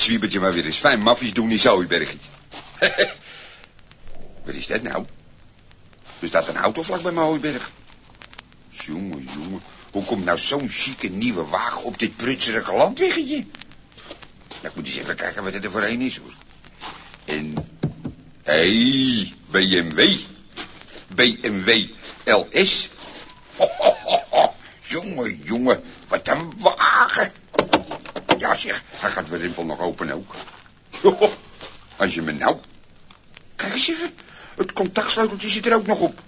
zwiebertje maar weer eens fijn maffies doen in Zooibergie. Wat is dat nou? Er staat een auto vlak bij mijn. Jongen, jongen. Hoe komt nou zo'n chique nieuwe wagen op dit prutserige landweggetje? Nou, ik moet eens even kijken wat het er voorheen is, hoor. En... Hé, hey, BMW. BMW LS. Ho, ho, ho. Jongen, jongen. Wat een wagen. Ja, zeg. Hij gaat de rimpel nog open ook. Als je me nou... Kijk eens even. Het contactsleuteltje zit er ook nog op.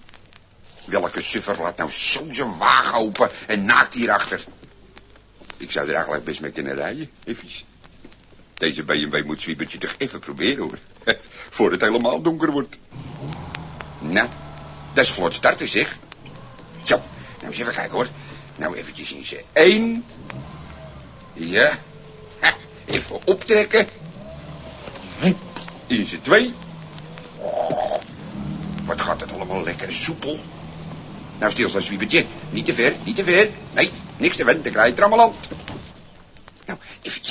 Welke suffer laat nou zo zijn wagen open en naakt hierachter? Ik zou er eigenlijk best mee kunnen rijden, even. Deze BMW moet Zwiebertje toch even proberen, hoor. Voor het helemaal donker wordt. Nou, dat is vlot starten, zeg. Zo, nou eens even kijken, hoor. Nou, eventjes in z'n één. Ja. Even optrekken. In z'n twee. Wat gaat het allemaal lekker soepel. Nou, stilstaan, Zwiebertje. Niet te ver, niet te ver. Nee, niks te wenden, dan krijg je trammeland. Nou,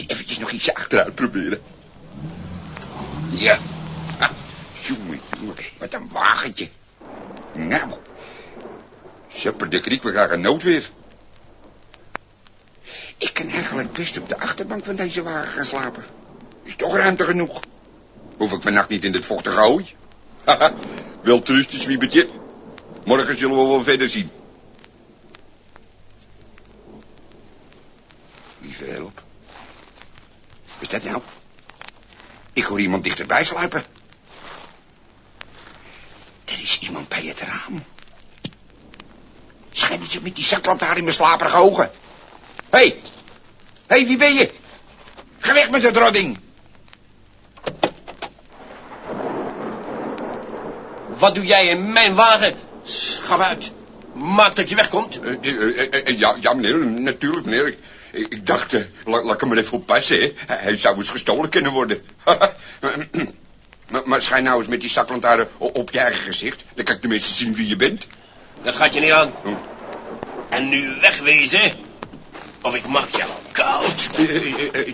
eventjes, nog iets achteruit proberen. Ja. Jongen, wat een wagentje. Nou. Supper de kriek, we krijgen noodweer. Ik kan eigenlijk best op de achterbank van deze wagen gaan slapen. Is toch ruimte genoeg. Hoef ik vannacht niet in dit vochtige hooi. Haha, wel trusten, Zwiebertje. Morgen zullen we wel verder zien. Lieve help. Wat is dat nou? Ik hoor iemand dichterbij sluipen. Er is iemand bij het raam. Schijn niet zo met die zaklantaarn in mijn slaperige ogen. Hé! Hey. Hé, hey, wie ben je? Ga weg met dat rodding. Wat doe jij in mijn wagen? Schaf uit. Maak dat je wegkomt. Uh, uh, uh, ja, ja, meneer, natuurlijk, meneer. Ik, ik dacht, laat, laat ik hem er even op passen, hè. Hij zou eens gestolen kunnen worden. maar, maar schijn nou eens met die zaklantaarn op je eigen gezicht. Dan kan ik tenminste zien wie je bent. Dat gaat je niet aan. En nu wegwezen, of ik maak je koud.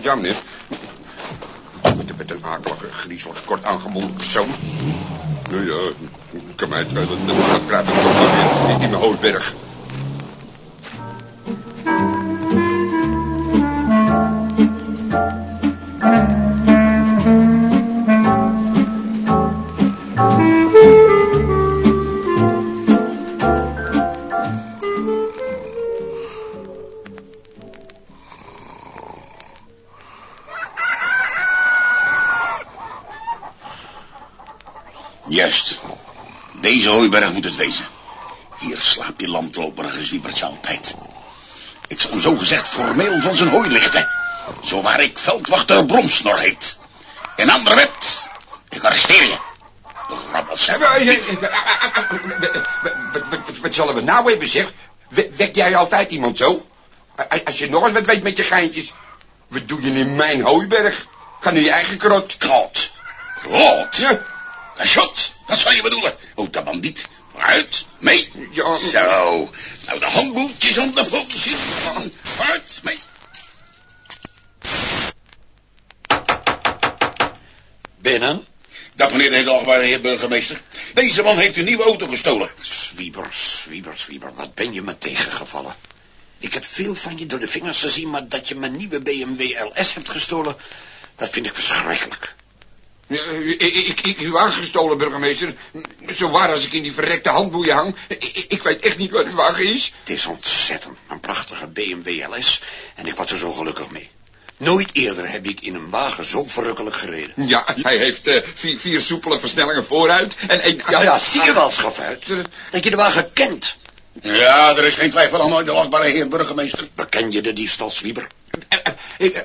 ja, meneer. Met, met een akelige, griezelig, kort aangebonden persoon. Nou ja, kan mij het schelen. Dan praat ik toch maar weer in mijn hoofdberg. Hooiberg moet het wezen. Hier slaapt die landloperige zwiebertje altijd. Ik zal hem zo gezegd formeel van zijn hooi lichten. Zo waar ik veldwachter Bromsnor heet. In andere wet, ik arresteer je. Wat zullen we nou hebben, zeg? Wek jij altijd iemand zo? Als je nog eens wat weet met je geintjes. Wat doe je in mijn hooiberg? Ga nu je eigen krot. Krot? Krot? Ja. Shot, dat zou je bedoelen. Oh, de bandiet. Vooruit, mee. Ja. Zo. Nou, de handboeltjes om de politie. Vooruit, mee. Binnen. Dag, meneer de hedelachtbare heer burgemeester. Deze man heeft uw nieuwe auto gestolen. Zwieber, zwieber, zwieber, wat ben je me tegengevallen? Ik heb veel van je door de vingers gezien, maar dat je mijn nieuwe BMW LS hebt gestolen, dat vind ik verschrikkelijk. Ik, ik, ik, uw wagen gestolen, burgemeester. Zo waar als ik in die verrekte handboeien hang. Ik, ik weet echt niet waar uw wagen is. Het is ontzettend. Een prachtige BMW LS. En ik was er zo gelukkig mee. Nooit eerder heb ik in een wagen zo verrukkelijk gereden. Ja, hij heeft uh, vier, vier, soepele versnellingen vooruit en één... Ja, ja, zie je wel, schafuit. Dat je de wagen kent. Ja, er is geen twijfel aan de lachbare heer burgemeester. Beken je de diefstal, Zwieber?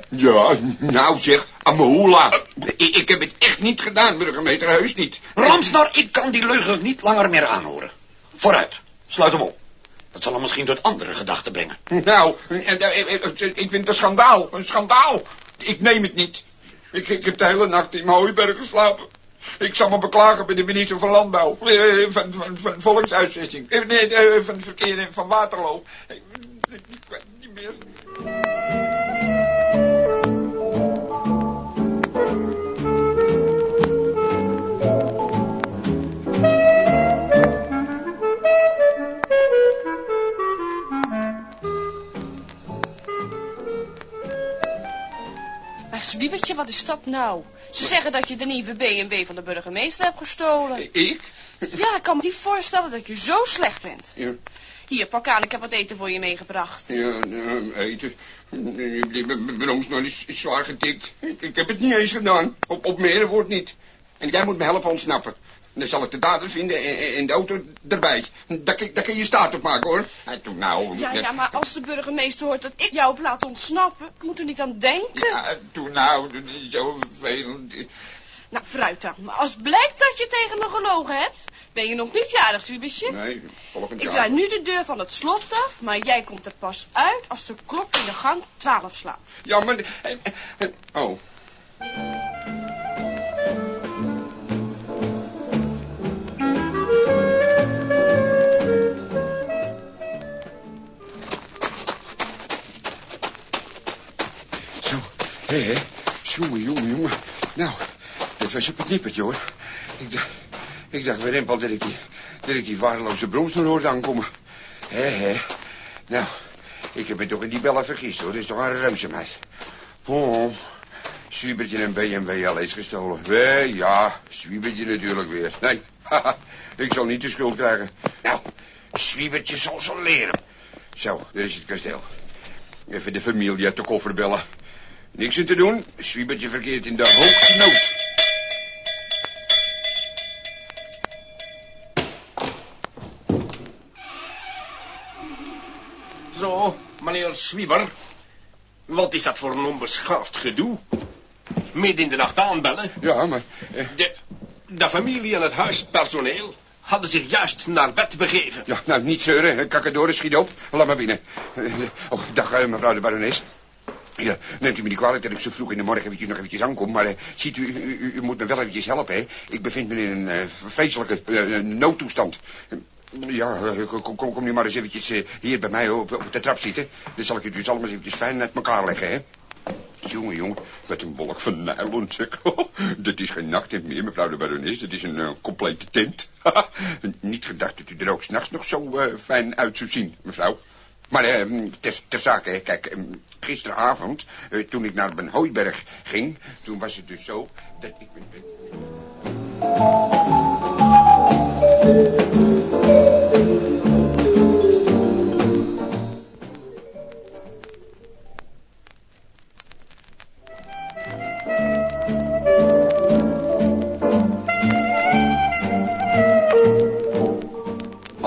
Ja, nou zeg, Amahula. Ik, ik heb het echt niet gedaan, burgemeester, heus niet. Ramsnor, ik kan die leugen niet langer meer aanhoren. Vooruit, sluit hem op. Dat zal hem misschien tot andere gedachten brengen. Nou, ik vind het een schandaal, een schandaal. Ik neem het niet. Ik, ik heb de hele nacht in mijn hooiberg geslapen. Ik zal me beklagen bij de minister van Landbouw. Van, van, van volkshuisvesting. Nee, van verkeer en van waterloop. Is dat nou? Ze zeggen dat je de nieuwe BMW van de burgemeester hebt gestolen. Ik? Ja, ik kan me niet voorstellen dat je zo slecht bent. Ja. Hier, pak aan, ik heb wat eten voor je meegebracht. Ja, eten. Mijn omsnoor is zwaar getikt. Ik, ik heb het niet eens gedaan. Op, op meer wordt niet. En jij moet me helpen ontsnappen. Dan zal ik de dader vinden en, en de auto erbij. Daar, kun- daar kun je staat op maken, hoor. Ja, toen nou... Ja, ja, maar als de burgemeester hoort dat ik jou heb laten ontsnappen, ik moet er niet aan denken. Ja, toen nou, zo vervelend. Nou, fruit dan. Maar als blijkt dat je tegen me gelogen hebt, ben je nog niet jarig, Zwiebertje. Nee, volgend Ik jaar. draai nu de deur van het slot af, maar jij komt er pas uit als de klok in de gang twaalf slaat. Ja, maar... eh, eh, Oh. Was nippertje, hoor. Ik dacht, ik dacht weer dat ik die, dat ik die waardeloze bromsnoer hoorde aankomen. Hé, hé. Nou, ik heb me toch in die bellen vergist, hoor. Dat is toch een reuzemeid. Oh, Zwiebertje en BMW al eens gestolen. Wee, ja, Zwiebertje natuurlijk weer. Nee, ik zal niet de schuld krijgen. Nou, Zwiebertje zal zo leren. Zo, daar is het kasteel. Even de familie uit de koffer bellen. Niks aan te doen. Zwiebertje verkeert in de hoogste nood. Meneer Swieber. Wat is dat voor een onbeschaafd gedoe? Midden in de nacht aanbellen. Ja, maar... eh, De, de familie en het huispersoneel hadden zich juist naar bed begeven. ja, nou, niet zeuren. Kakadore, schiet op. Laat maar binnen. Eh, Oh, dag, eh, mevrouw de barones. Ja, neemt u me niet kwalijk dat ik zo vroeg in de morgen eventjes nog eventjes aankom, maar eh, ziet u, u, u- moet me wel eventjes helpen, hè. Ik bevind me in een eh, vreselijke noodtoestand. Ja, eh, kom, kom, nu maar eens eventjes eh, hier bij mij op, de trap zitten. Dan zal ik het dus allemaal eens eventjes fijn uit elkaar leggen, hè. Jongen, jongen, wat een wolk van nylon, zeg. dat is geen nachttent meer, mevrouw de barones. Dat is een eh, complete tent. Niet gedacht dat u er ook s'nachts nog zo fijn uit zou zien, mevrouw. Maar eh, ter, ter zake, kijk, eh, gisteravond, toen ik naar Ben Hooiberg ging, toen was het dus zo dat ik...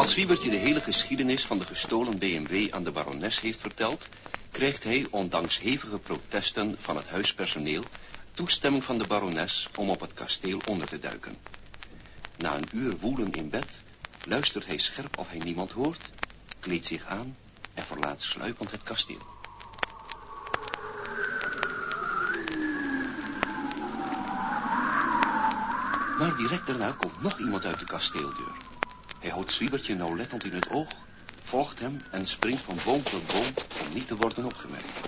Als Wiebertje de hele geschiedenis van de gestolen BMW aan de barones heeft verteld, krijgt hij, ondanks hevige protesten van het huispersoneel, toestemming van de barones om op het kasteel onder te duiken. Na een uur woelen in bed, luistert hij scherp of hij niemand hoort, kleedt zich aan en verlaat sluipend het kasteel. Maar direct daarna komt nog iemand uit de kasteeldeur. Hij houdt Zwiebertje nauwlettend in het oog, volgt hem en springt van boom tot boom om niet te worden opgemerkt.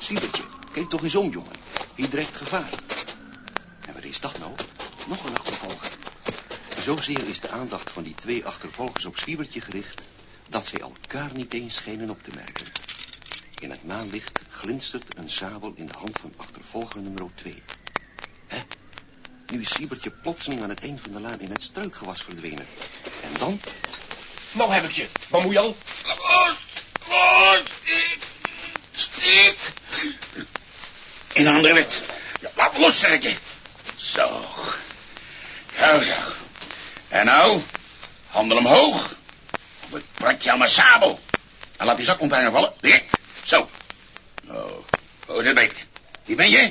Zwiebertje, kijk toch eens om, jongen. Hier dreigt gevaar. En wat is dat nou? Nog een achtervolger. Zozeer is de aandacht van die twee achtervolgers op Zwiebertje gericht... dat zij elkaar niet eens schijnen op te merken. In het maanlicht glinstert een sabel in de hand van achtervolger nummer 2. Hè? Nu is Zwiebertje plotseling aan het eind van de laan in het struikgewas verdwenen. En dan... Nou heb ik je. Waar moet je al? In de andere wet. Ja, laat los, zeg ik je. Zo. Zo, zo. En nou, handen omhoog. Op het pratje aan mijn sabel. En laat je zak vallen. Direct. Zo. Oh, hoe is het beter? Wie ben je?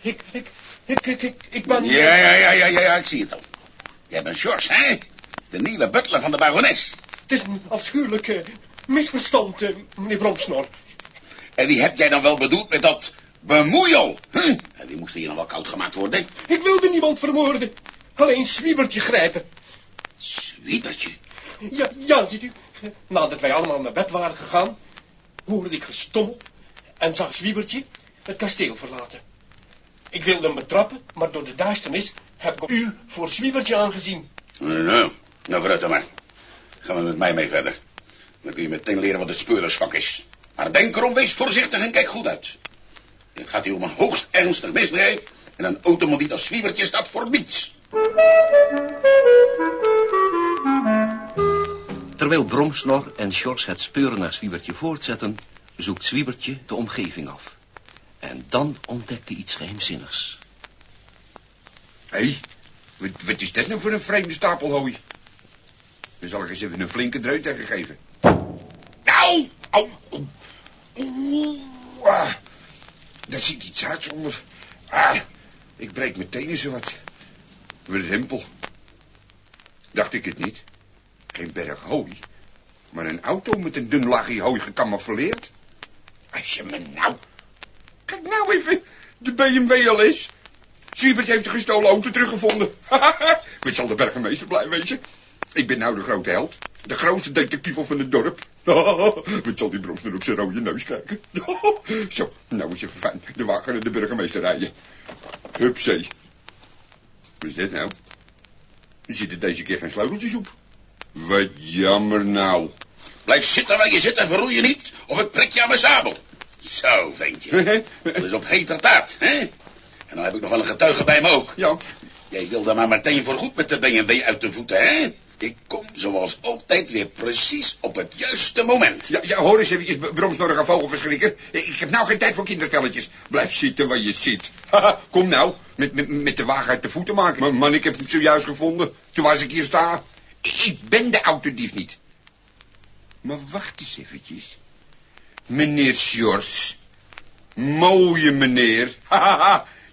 Ik, ik, ik, ik, ik, ik ben... Ja, ja, ja, ja, ja, ja, ik zie het al. Jij bent George, hè? De nieuwe butler van de barones. Het is een afschuwelijk eh, misverstand, eh, meneer Bromsnor. En wie heb jij dan wel bedoeld met dat bemoeial? Hm? En die moest hier nog wel koud gemaakt worden. Ik wilde niemand vermoorden. Alleen Zwiebertje grijpen. Zwiebertje. Ja, ja, ziet u. Nadat wij allemaal naar bed waren gegaan, hoorde ik gestommel en zag Zwiebertje het kasteel verlaten. Ik wilde hem betrappen, maar door de duisternis heb ik u voor Zwiebertje aangezien. Nou, nou, vooruit dan maar. Gaan we met mij mee verder. Dan kun je meteen leren wat het speurersvak is. Maar denk erom, wees voorzichtig en kijk goed uit. Het gaat hier om een hoogst ernstig misdrijf. En een automobiel als Zwiebertje staat voor niets. Terwijl Bromsnor en Sjors het speuren naar Zwiebertje voortzetten, zoekt Zwiebertje de omgeving af. En dan ontdekt hij iets geheimzinnigs. Hé, hey, wat, wat is dit nou voor een vreemde stapel hooi? Dan zal ik eens even een flinke dreut tegen geven. Nou! Au! Oeh, ah, daar zit iets uit onder. Ah, ik breek mijn tenen zo wat. Wat een rimpel. Dacht ik het niet. Geen berg hooi, maar een auto met een dun laagje hooi gecamoufleerd. Als je me nou... Kijk nou even, de BMW al is. Siebert heeft de gestolen auto teruggevonden. Wat zal de burgemeester blij wezen? Ik ben nou de grote held. De grootste detectief van het dorp. Wat zal die broms dan ook zijn rode neus kijken? Zo, nou is even fijn. De wagen naar de burgemeester rijden. Hupzee. Wat is dit nou? Er zitten deze keer geen sleuteltjes op. Wat jammer nou. Blijf zitten waar je zit en verroei je niet, of ik prik je aan mijn sabel. Zo, ventje. Dat is op heterdaad, hè? En dan heb ik nog wel een getuige bij me ook. Ja, Jij wilde maar meteen voorgoed met de BMW uit de voeten, hè? Ik kom zoals altijd weer precies op het juiste moment. ja, ja hoor eens eventjes, bromsnorrige vogelverschrikker. Ik heb nou geen tijd voor kinderspelletjes. Blijf zitten waar je zit. Kom nou, met, met, met de wagen uit de voeten maken. Maar man, ik heb hem zojuist gevonden, zoals ik hier sta. Ik ben de autodief niet. Maar wacht eens eventjes. Meneer Sjors. Mooie meneer.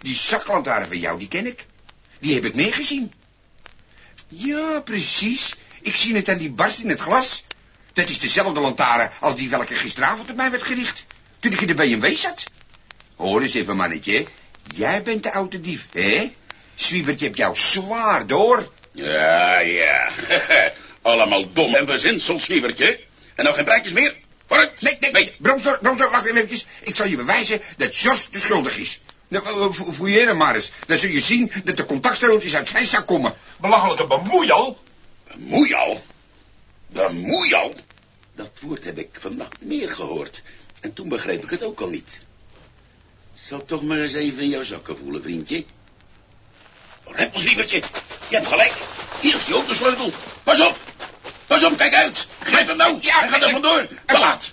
Die zaklantaarn van jou, die ken ik. Die heb ik meegezien. Ja, precies. Ik zie het aan die barst in het glas. Dat is dezelfde lantaarn als die welke gisteravond op mij werd gericht. Toen ik in de BMW zat. Hoor eens even, mannetje. Jij bent de oude dief, hè? Zwiebertje hebt jou zwaar door. Ja, ja. Allemaal dom en bezinsel, Zwiebertje. En nou geen praatjes meer? Vooruit. Nee, nee, nee. Bromstor, Bromstor, wacht even eventjes. Ik zal je bewijzen dat Jos de schuldig is. Nou, eh, vo- fouilleer hem maar eens. Dan zul je zien dat de contactsteeltjes uit zijn zak komen. Belachelijke bemoeial. Bemoeial? Bemoeial? Dat woord heb ik vannacht meer gehoord. En toen begreep ik het ook al niet. Zal toch maar eens even in jouw zakken voelen, vriendje. Rempelzwiebertje, je hebt gelijk. Hier is die autosleutel. Pas op. Pas op, kijk uit. Grijp hem nou. Ja, gaat er vandoor. Te laat.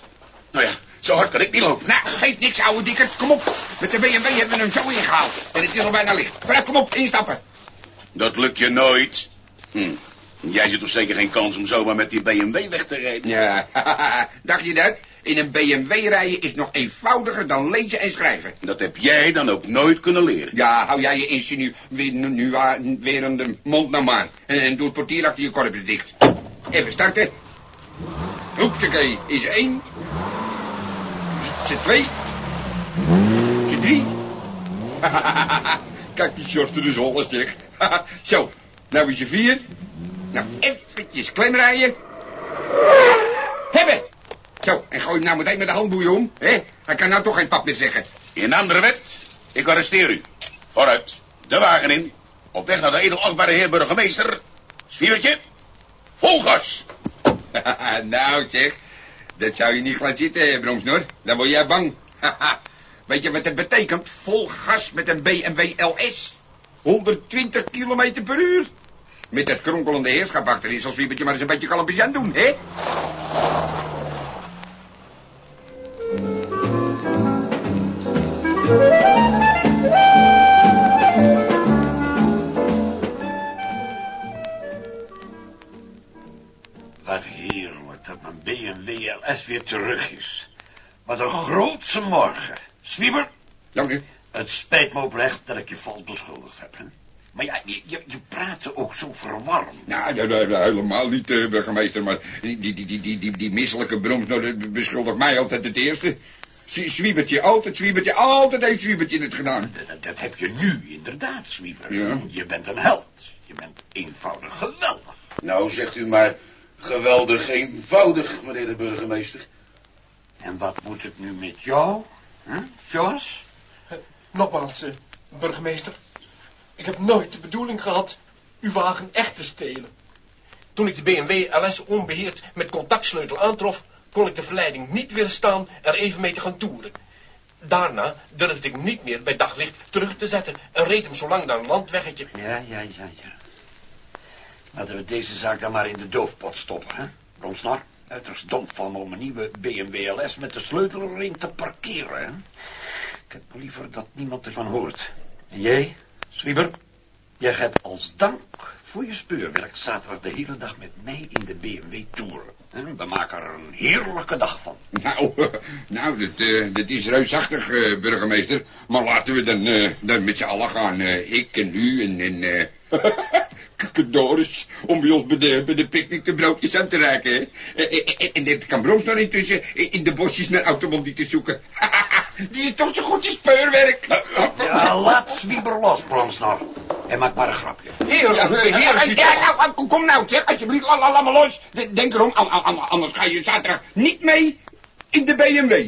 Nou ja, zo hard kan ik niet lopen. Nou, geeft niks, ouwe dikker. Kom op. Met de BMW hebben we hem zo ingehaald. En het is al bijna licht. Vooruit, kom op, instappen. Dat lukt je nooit. Hm. Jij zit toch zeker geen kans om zomaar met die BMW weg te rijden? Ja, dacht je dat? In een BMW rijden is nog eenvoudiger dan lezen en schrijven. Dat heb jij dan ook nooit kunnen leren. Ja, hou jij je insinu weer, nu, nu, weer aan de mond nou maar. En, en doe het portier achter je korpus dicht. Even starten. Hoepsakee, is één. Is twee. Is drie. Kijk, die shorts er dus hol zeg. Zo, nou is er vier. Nou, eventjes klemrijden. Hebben! Zo, en gooi hem nou meteen met de handboeien om, hè? Hij kan nou toch geen pap meer zeggen. In der wet, ik arresteer u. Vooruit, de wagen in. Op weg naar de edelachtbare heer burgemeester. Zwiebertje, vol gas. nou zeg, dat zou je niet glad zitten, hè, Bromsnor. Dan word jij bang. Weet je wat dat betekent? Vol gas met een BMW LS. 120 kilometer per uur. Met dat kronkelende heerschap achterin zal Zwiebertje maar eens een beetje kalmpjes aan doen, hè? Weer terug is. Wat een grootse morgen. Zwieber, Nou nu. het spijt me oprecht dat ik je vals beschuldigd heb. Hè? Maar ja, je, je, je praatte ook zo verwarmd. Nou, dat, dat- dat helemaal niet, eh, burgemeester, maar die, die, die, die, die, die, misselijke Bromsnor beschuldigt mij altijd het eerste. Zwiebertje, altijd Zwiebertje, altijd heeft Zwiebertje het gedaan. Dat, dat heb je nu inderdaad, Zwieber. Ja. Je bent een held. Je bent eenvoudig geweldig. Nou, zegt u maar geweldig eenvoudig, meneer de burgemeester. En wat moet het nu met jou? Hm, Jos? Nogmaals, eh, burgemeester. Ik heb nooit de bedoeling gehad uw wagen echt te stelen. Toen ik de BMW LS onbeheerd met contactsleutel aantrof, kon ik de verleiding niet weerstaan er even mee te gaan toeren. Daarna durfde ik niet meer bij daglicht terug te zetten en reed hem zo lang naar een landweggetje. Ja, ja, ja, ja. Laten we deze zaak dan maar in de doofpot stoppen, hè? Bromsnar, uiterst dom van om een nieuwe BMW LS met de sleutel erin te parkeren, hè? Ik heb liever dat niemand ervan hoort. En jij, Swieber, jij gaat als dank voor je speurwerk zaterdag de hele dag met mij in de BMW Tour. hè? We maken er een heerlijke dag van. Nou, nou dat, eh, is reusachtig, eh, burgemeester. Maar laten we dan, eh, dan met z'n allen gaan. ik en u en... Doris, om bij ons bij de, bij de picknick de broodjes aan te reiken, hè? Eh, eh, eh, En dit kan Broos nog intussen in de bosjes naar autobandieten zoeken. Die is toch zo goed in speurwerk. Ja, laat Swieber los, Bromsnar. En maak maar een grapje. Heer, Ja, heer, ja, ziet ja, nou, nou, kom nou, zeg, alsjeblieft, la- la- laat me los. De- Denk erom, an- an- an- anders ga je zaterdag niet mee in de BMW.